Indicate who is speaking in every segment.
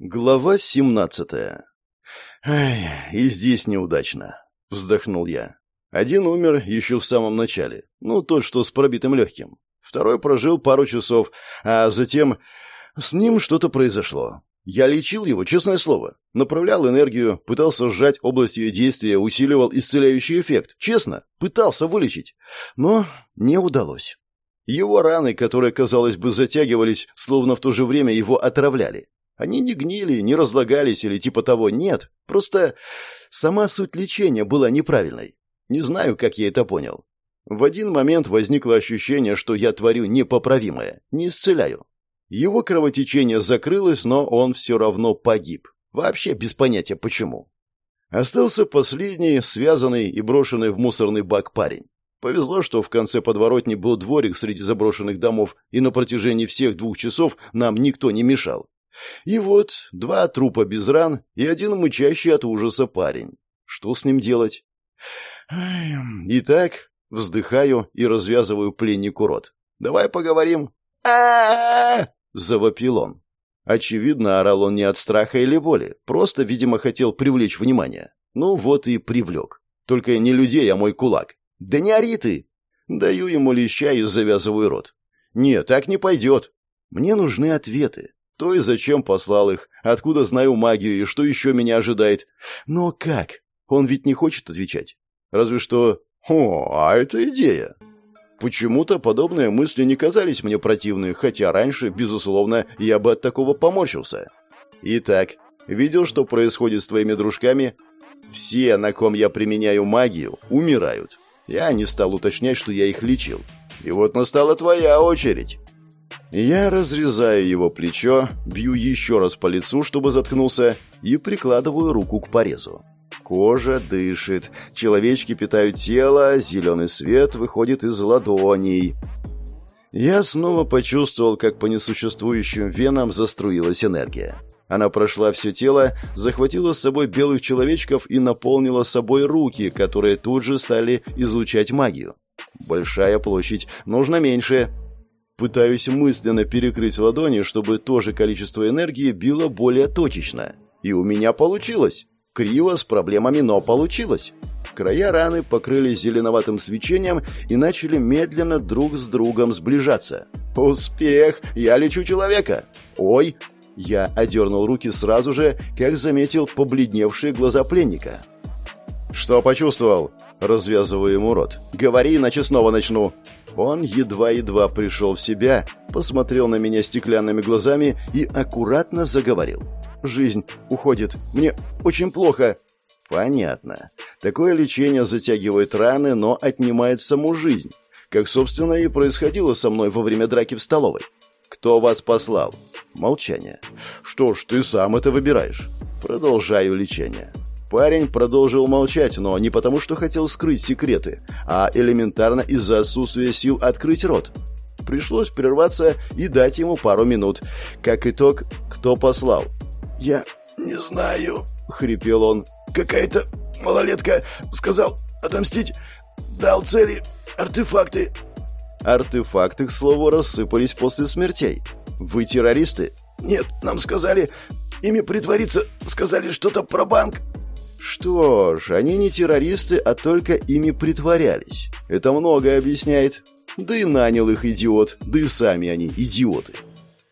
Speaker 1: Глава семнадцатая. «Ай, и здесь неудачно», — вздохнул я. Один умер еще в самом начале, ну, тот, что с пробитым легким. Второй прожил пару часов, а затем с ним что-то произошло. Я лечил его, честное слово. Направлял энергию, пытался сжать область ее действия, усиливал исцеляющий эффект. Честно, пытался вылечить. Но не удалось. Его раны, которые, казалось бы, затягивались, словно в то же время его отравляли. Они не гнили, не разлагались или типа того, нет. Просто сама суть лечения была неправильной. Не знаю, как я это понял. В один момент возникло ощущение, что я творю непоправимое, не исцеляю. Его кровотечение закрылось, но он все равно погиб. Вообще без понятия почему. Остался последний, связанный и брошенный в мусорный бак парень. Повезло, что в конце подворотни был дворик среди заброшенных домов, и на протяжении всех двух часов нам никто не мешал. И вот два трупа без ран и один мычащий от ужаса парень. Что с ним делать? Итак, вздыхаю и развязываю пленнику рот. Давай поговорим. завопил он. Очевидно, орал он не от страха или боли, просто, видимо, хотел привлечь внимание. Ну вот и привлек. Только не людей, а мой кулак. «Да не ори ты!» Даю ему леща и завязываю рот. «Нет, так не пойдет. Мне нужны ответы. То и зачем послал их, откуда знаю магию и что еще меня ожидает. Но как? Он ведь не хочет отвечать. Разве что... О, а это идея. Почему-то подобные мысли не казались мне противны, хотя раньше, безусловно, я бы от такого поморщился. Итак, видел, что происходит с твоими дружками? Все, на ком я применяю магию, умирают. Я не стал уточнять, что я их лечил. И вот настала твоя очередь. Я разрезаю его плечо, бью еще раз по лицу, чтобы заткнулся, и прикладываю руку к порезу. Кожа дышит, человечки питают тело, зеленый свет выходит из ладоней. Я снова почувствовал, как по несуществующим венам заструилась энергия. Она прошла все тело, захватила с собой белых человечков и наполнила собой руки, которые тут же стали излучать магию. Большая площадь, нужно меньше. Пытаюсь мысленно перекрыть ладони, чтобы то же количество энергии било более точечно. И у меня получилось. Криво, с проблемами, но получилось. Края раны покрылись зеленоватым свечением и начали медленно друг с другом сближаться. «Успех! Я лечу человека!» «Ой!» Я одернул руки сразу же, как заметил побледневшие глаза пленника. «Что почувствовал?» Развязываю ему рот. «Говори, иначе снова начну». Он едва-едва пришел в себя, посмотрел на меня стеклянными глазами и аккуратно заговорил. «Жизнь уходит. Мне очень плохо». «Понятно. Такое лечение затягивает раны, но отнимает саму жизнь. Как, собственно, и происходило со мной во время драки в столовой. Кто вас послал?» Молчание. «Что ж, ты сам это выбираешь». Продолжаю лечение. Парень продолжил молчать, но не потому, что хотел скрыть секреты, а элементарно из-за отсутствия сил открыть рот. Пришлось прерваться и дать ему пару минут. Как итог, кто послал? «Я не знаю», — хрипел он. «Какая-то малолетка сказал отомстить. Дал цели, артефакты». Артефакты, к слову, рассыпались после смертей. «Вы террористы?» «Нет, нам сказали, ими притвориться, сказали что-то про банк». Что ж, они не террористы, а только ими притворялись. Это многое объясняет. Да и нанял их идиот, да и сами они идиоты.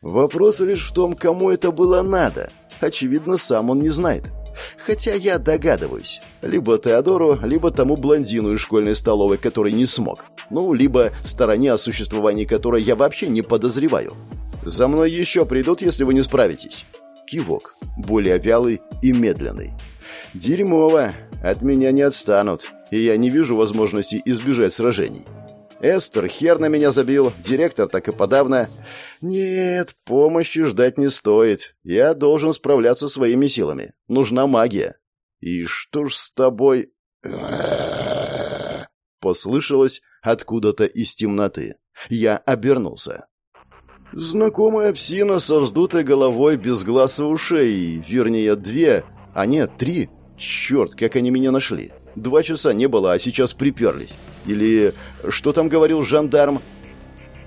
Speaker 1: Вопрос лишь в том, кому это было надо. Очевидно, сам он не знает. Хотя я догадываюсь. Либо Теодору, либо тому блондину из школьной столовой, который не смог. Ну, либо стороне, о существовании которой я вообще не подозреваю. За мной еще придут, если вы не справитесь. Кивок. Более вялый и медленный. Дерьмово. От меня не отстанут, и я не вижу возможности избежать сражений. Эстер хер на меня забил, директор так и подавно. Нет, помощи ждать не стоит. Я должен справляться своими силами. Нужна магия. И что ж с тобой... Послышалось откуда-то из темноты. Я обернулся. Знакомая псина со вздутой головой без глаз и ушей, вернее, две, а нет, три. Черт, как они меня нашли. Два часа не было, а сейчас приперлись. Или что там говорил жандарм?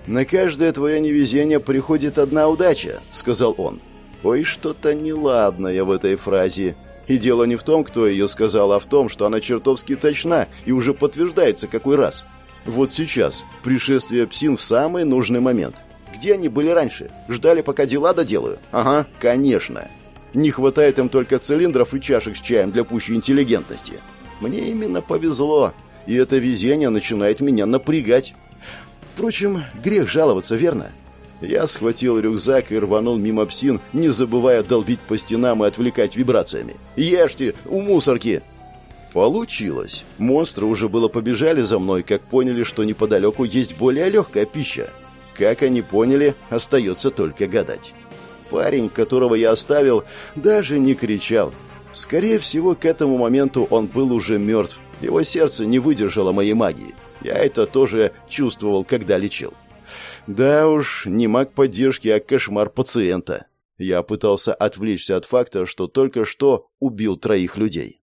Speaker 1: «На каждое твое невезение приходит одна удача», — сказал он. Ой, что-то неладное в этой фразе. И дело не в том, кто ее сказал, а в том, что она чертовски точна и уже подтверждается какой раз. Вот сейчас пришествие псин в самый нужный момент. Где они были раньше? Ждали, пока дела доделаю? Ага, конечно. Не хватает им только цилиндров и чашек с чаем для пущей интеллигентности. Мне именно повезло, и это везение начинает меня напрягать. Впрочем, грех жаловаться, верно? Я схватил рюкзак и рванул мимо псин, не забывая долбить по стенам и отвлекать вибрациями. «Ешьте! У мусорки!» Получилось. Монстры уже было побежали за мной, как поняли, что неподалеку есть более легкая пища. Как они поняли, остается только гадать. Парень, которого я оставил, даже не кричал. Скорее всего, к этому моменту он был уже мертв. Его сердце не выдержало моей магии. Я это тоже чувствовал, когда лечил. Да уж, не маг поддержки, а кошмар пациента. Я пытался отвлечься от факта, что только что убил троих людей.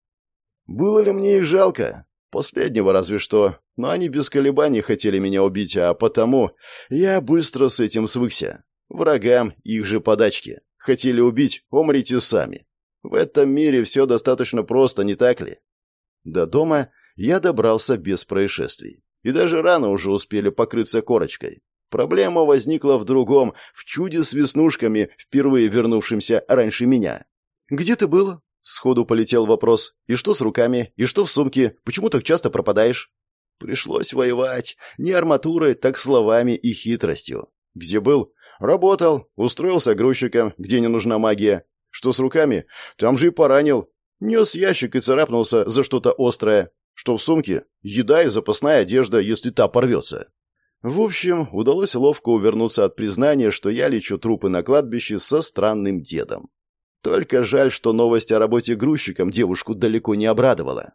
Speaker 1: Было ли мне их жалко? Последнего разве что. Но они без колебаний хотели меня убить, а потому я быстро с этим свыкся. Врагам их же подачки. Хотели убить, умрите сами. В этом мире все достаточно просто, не так ли? До дома я добрался без происшествий. И даже рано уже успели покрыться корочкой. Проблема возникла в другом, в чуде с веснушками, впервые вернувшимся раньше меня. «Где ты был?» — сходу полетел вопрос. «И что с руками? И что в сумке? Почему так часто пропадаешь?» Пришлось воевать. Не арматурой, так словами и хитростью. Где был? Работал. Устроился грузчиком, где не нужна магия. Что с руками? Там же и поранил. Нес ящик и царапнулся за что-то острое. Что в сумке? Еда и запасная одежда, если та порвется. В общем, удалось ловко увернуться от признания, что я лечу трупы на кладбище со странным дедом. Только жаль, что новость о работе грузчиком девушку далеко не обрадовала.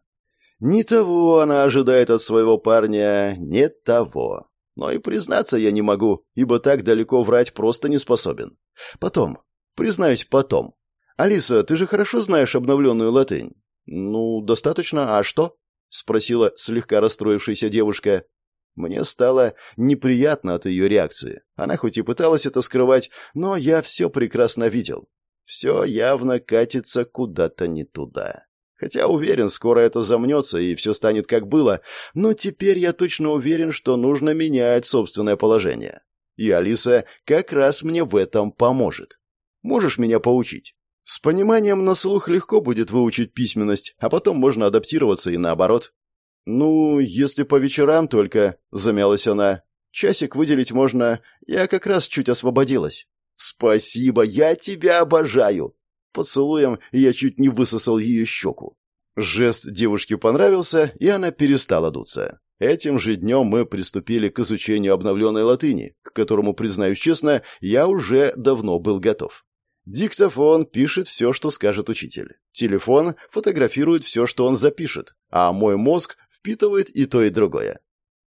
Speaker 1: Не того она ожидает от своего парня, не того. Но и признаться я не могу, ибо так далеко врать просто не способен. Потом, признаюсь потом. Алиса, ты же хорошо знаешь обновленную латынь? Ну, достаточно, а что? Спросила слегка расстроившаяся девушка. Мне стало неприятно от ее реакции. Она хоть и пыталась это скрывать, но я все прекрасно видел. Все явно катится куда-то не туда. Хотя уверен, скоро это замнется и все станет как было, но теперь я точно уверен, что нужно менять собственное положение. И Алиса как раз мне в этом поможет. Можешь меня поучить? С пониманием на слух легко будет выучить письменность, а потом можно адаптироваться и наоборот. «Ну, если по вечерам только», — замялась она. «Часик выделить можно. Я как раз чуть освободилась». «Спасибо, я тебя обожаю!» Поцелуем я чуть не высосал ее щеку. Жест девушке понравился, и она перестала дуться. Этим же днем мы приступили к изучению обновленной латыни, к которому, признаюсь честно, я уже давно был готов. Диктофон пишет все, что скажет учитель. Телефон фотографирует все, что он запишет, а мой мозг впитывает и то, и другое.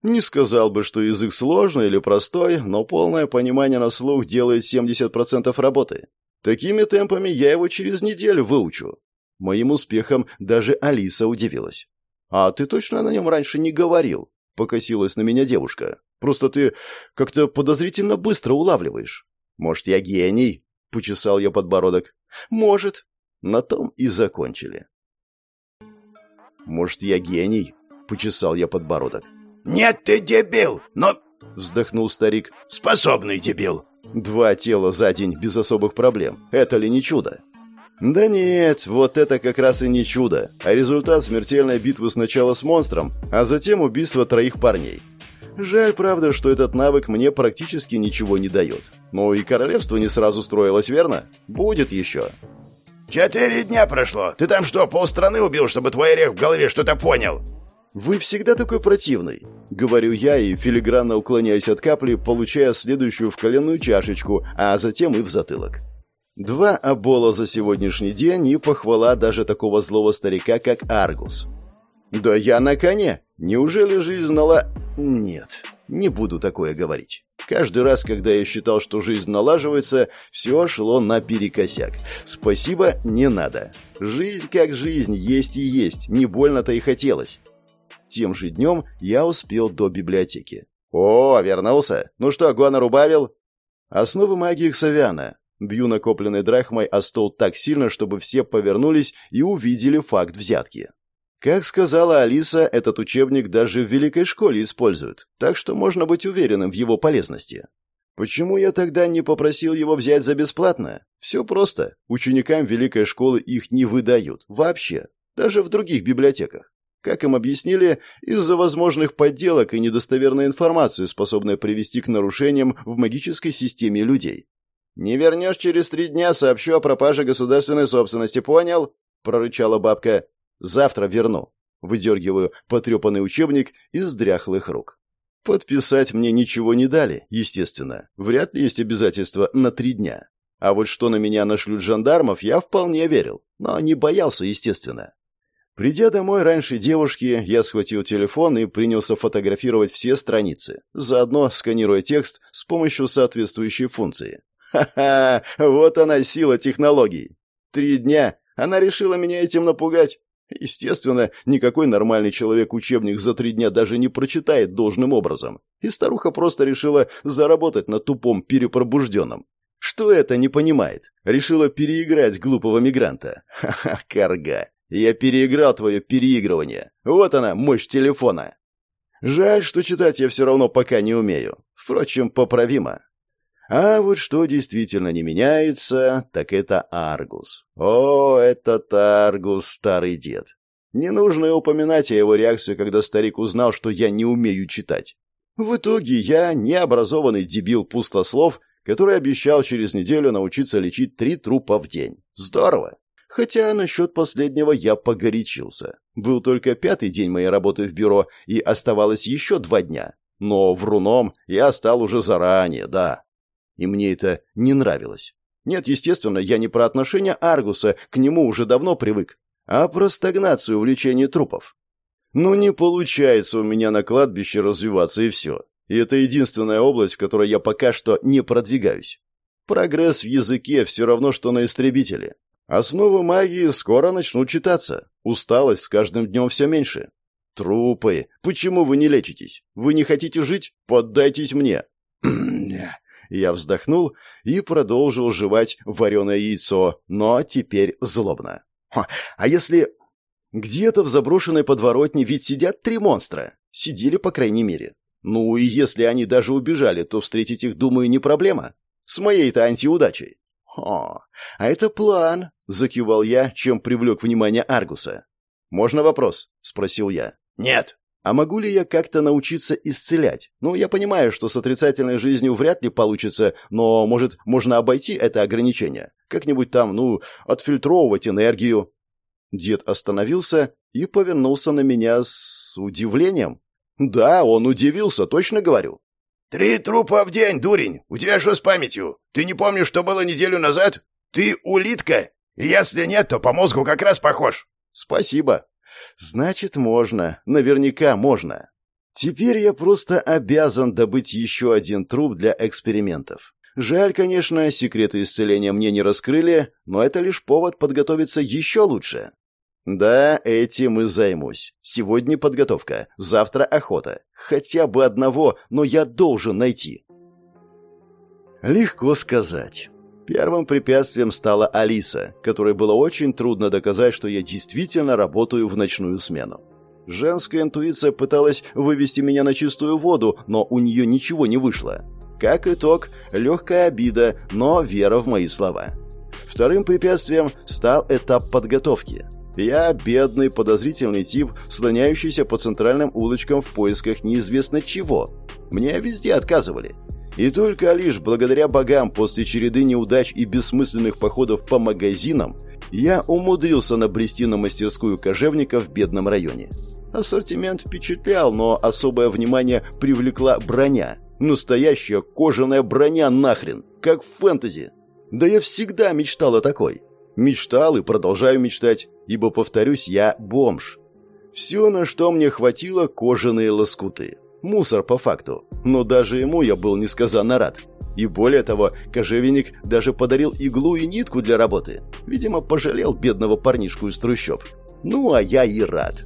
Speaker 1: Не сказал бы, что язык сложный или простой, но полное понимание на слух делает 70% работы. Такими темпами я его через неделю выучу. Моим успехом даже Алиса удивилась. «А ты точно на нем раньше не говорил?» — покосилась на меня девушка. «Просто ты как-то подозрительно быстро улавливаешь. Может, я гений?» — почесал я подбородок. «Может». На том и закончили. «Может, я гений?» — почесал я подбородок.
Speaker 2: «Нет, ты дебил, но...»
Speaker 1: — вздохнул старик.
Speaker 2: «Способный дебил».
Speaker 1: «Два тела за день без особых проблем. Это ли не чудо?» «Да нет, вот это как раз и не чудо, а результат смертельной битвы сначала с монстром, а затем убийство троих парней. Жаль, правда, что этот навык мне практически ничего не дает. Ну и королевство не сразу строилось, верно? Будет еще.
Speaker 2: Четыре дня прошло. Ты там что, полстраны убил, чтобы твой орех в голове что-то понял?
Speaker 1: Вы всегда такой противный. Говорю я и филигранно уклоняюсь от капли, получая следующую в коленную чашечку, а затем и в затылок. Два обола за сегодняшний день и похвала даже такого злого старика, как Аргус. «Да я на коне! Неужели жизнь знала...» «Нет, не буду такое говорить. Каждый раз, когда я считал, что жизнь налаживается, все шло наперекосяк. Спасибо, не надо. Жизнь как жизнь, есть и есть, не больно-то и хотелось». Тем же днем я успел до библиотеки. «О, вернулся! Ну что, гонор убавил?» «Основы магии Ксавиана. Бью накопленной драхмой о стол так сильно, чтобы все повернулись и увидели факт взятки. Как сказала Алиса, этот учебник даже в великой школе используют, так что можно быть уверенным в его полезности. Почему я тогда не попросил его взять за бесплатно? Все просто. Ученикам великой школы их не выдают. Вообще. Даже в других библиотеках. Как им объяснили, из-за возможных подделок и недостоверной информации, способной привести к нарушениям в магической системе людей. «Не вернешь через три дня, сообщу о пропаже государственной собственности, понял?» — прорычала бабка. «Завтра верну». Выдергиваю потрепанный учебник из дряхлых рук. Подписать мне ничего не дали, естественно. Вряд ли есть обязательства на три дня. А вот что на меня нашлют жандармов, я вполне верил, но не боялся, естественно. Придя домой раньше девушки, я схватил телефон и принялся фотографировать все страницы, заодно сканируя текст с помощью соответствующей функции. Ха-ха, вот она сила технологий. Три дня она решила меня этим напугать. Естественно, никакой нормальный человек учебник за три дня даже не прочитает должным образом. И старуха просто решила заработать на тупом перепробужденном. Что это не понимает? Решила переиграть глупого мигранта. Ха-ха, карга. Я переиграл твое переигрывание. Вот она, мощь телефона. Жаль, что читать я все равно пока не умею. Впрочем, поправимо. А вот что действительно не меняется, так это Аргус. О, этот Аргус, старый дед. Не нужно упоминать о его реакции, когда старик узнал, что я не умею читать. В итоге я необразованный дебил-пустослов, который обещал через неделю научиться лечить три трупа в день. Здорово. Хотя насчет последнего я погорячился. Был только пятый день моей работы в бюро, и оставалось еще два дня. Но вруном я стал уже заранее, да и мне это не нравилось. Нет, естественно, я не про отношение Аргуса, к нему уже давно привык, а про стагнацию увлечения трупов. Ну, не получается у меня на кладбище развиваться, и все. И это единственная область, в которой я пока что не продвигаюсь. Прогресс в языке все равно, что на истребителе. Основы магии скоро начнут читаться. Усталость с каждым днем все меньше. Трупы. Почему вы не лечитесь? Вы не хотите жить? Поддайтесь мне. Я вздохнул и продолжил жевать вареное яйцо, но теперь злобно. «А если...» «Где-то в заброшенной подворотне ведь сидят три монстра. Сидели, по крайней мере. Ну и если они даже убежали, то встретить их, думаю, не проблема. С моей-то антиудачей». «О, а это план», — закивал я, чем привлек внимание Аргуса. «Можно вопрос?» — спросил я.
Speaker 2: «Нет»,
Speaker 1: а могу ли я как-то научиться исцелять? Ну, я понимаю, что с отрицательной жизнью вряд ли получится, но, может, можно обойти это ограничение? Как-нибудь там, ну, отфильтровывать энергию?» Дед остановился и повернулся на меня с удивлением. «Да, он удивился, точно говорю».
Speaker 2: «Три трупа в день, дурень! У тебя что с памятью? Ты не помнишь, что было неделю назад? Ты улитка? Если нет, то по мозгу как раз похож».
Speaker 1: «Спасибо», Значит, можно. Наверняка можно. Теперь я просто обязан добыть еще один труп для экспериментов. Жаль, конечно, секреты исцеления мне не раскрыли, но это лишь повод подготовиться еще лучше. Да, этим и займусь. Сегодня подготовка, завтра охота. Хотя бы одного, но я должен найти. Легко сказать. Первым препятствием стала Алиса, которой было очень трудно доказать, что я действительно работаю в ночную смену. Женская интуиция пыталась вывести меня на чистую воду, но у нее ничего не вышло. Как итог, легкая обида, но вера в мои слова. Вторым препятствием стал этап подготовки. Я бедный, подозрительный тип, слоняющийся по центральным улочкам в поисках неизвестно чего. Мне везде отказывали. И только лишь благодаря богам после череды неудач и бессмысленных походов по магазинам я умудрился набрести на мастерскую кожевника в бедном районе. Ассортимент впечатлял, но особое внимание привлекла броня. Настоящая кожаная броня нахрен, как в фэнтези. Да я всегда мечтал о такой. Мечтал и продолжаю мечтать, ибо, повторюсь, я бомж. Все, на что мне хватило, кожаные лоскуты. Мусор по факту. Но даже ему я был несказанно рад. И более того, кожевенник даже подарил иглу и нитку для работы. Видимо, пожалел бедного парнишку из трущоб. Ну, а я и рад.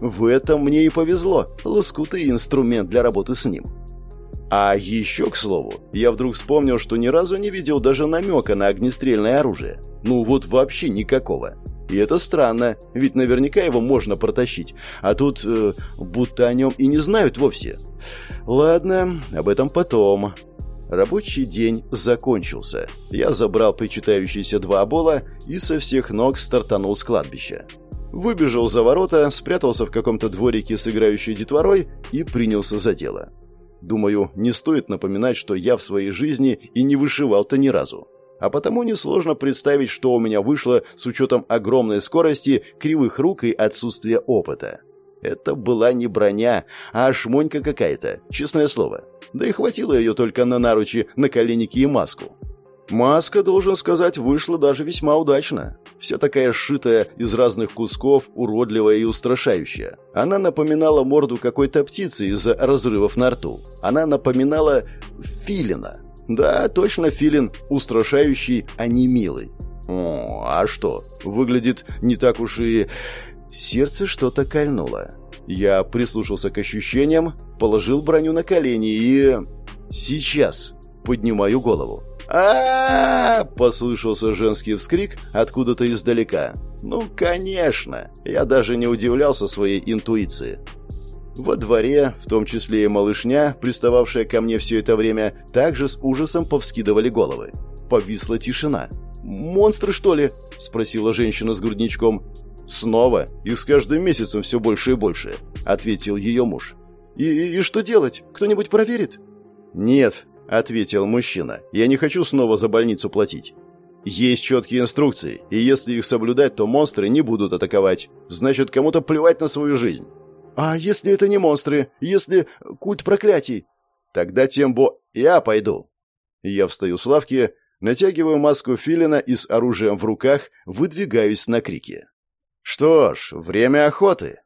Speaker 1: В этом мне и повезло. Лоскуты и инструмент для работы с ним. А еще, к слову, я вдруг вспомнил, что ни разу не видел даже намека на огнестрельное оружие. Ну вот вообще никакого. И это странно, ведь наверняка его можно протащить, а тут э, будто о нем и не знают вовсе. Ладно, об этом потом. Рабочий день закончился. Я забрал причитающиеся два обола и со всех ног стартанул с кладбища. Выбежал за ворота, спрятался в каком-то дворике с играющей детворой и принялся за дело. Думаю, не стоит напоминать, что я в своей жизни и не вышивал-то ни разу. А потому несложно представить, что у меня вышло с учетом огромной скорости, кривых рук и отсутствия опыта. Это была не броня, а шмонька какая-то, честное слово. Да и хватило ее только на наручи, наколенники и маску. Маска, должен сказать, вышла даже весьма удачно. Вся такая сшитая из разных кусков, уродливая и устрашающая. Она напоминала морду какой-то птицы из-за разрывов на рту. Она напоминала филина. Да, точно филин, устрашающий, а не милый. О, а что? Выглядит не так уж и... Сердце что-то кольнуло. Я прислушался к ощущениям, положил броню на колени и... Сейчас поднимаю голову а, послышался женский вскрик откуда-то издалека. «Ну, конечно!» Я даже не удивлялся своей интуиции. Во дворе, в том числе и малышня, пристававшая ко мне все это время, также с ужасом повскидывали головы. Повисла тишина. «Монстры, что ли?» – спросила женщина с грудничком. «Снова. Их с каждым месяцем все больше и больше», – ответил ее муж. «И, и что делать? Кто-нибудь проверит?» «Нет, — ответил мужчина. «Я не хочу снова за больницу платить. Есть четкие инструкции, и если их соблюдать, то монстры не будут атаковать. Значит, кому-то плевать на свою жизнь». «А если это не монстры? Если культ проклятий?» «Тогда тем бо... Я пойду». Я встаю с лавки, натягиваю маску филина и с оружием в руках выдвигаюсь на крики. «Что ж, время охоты».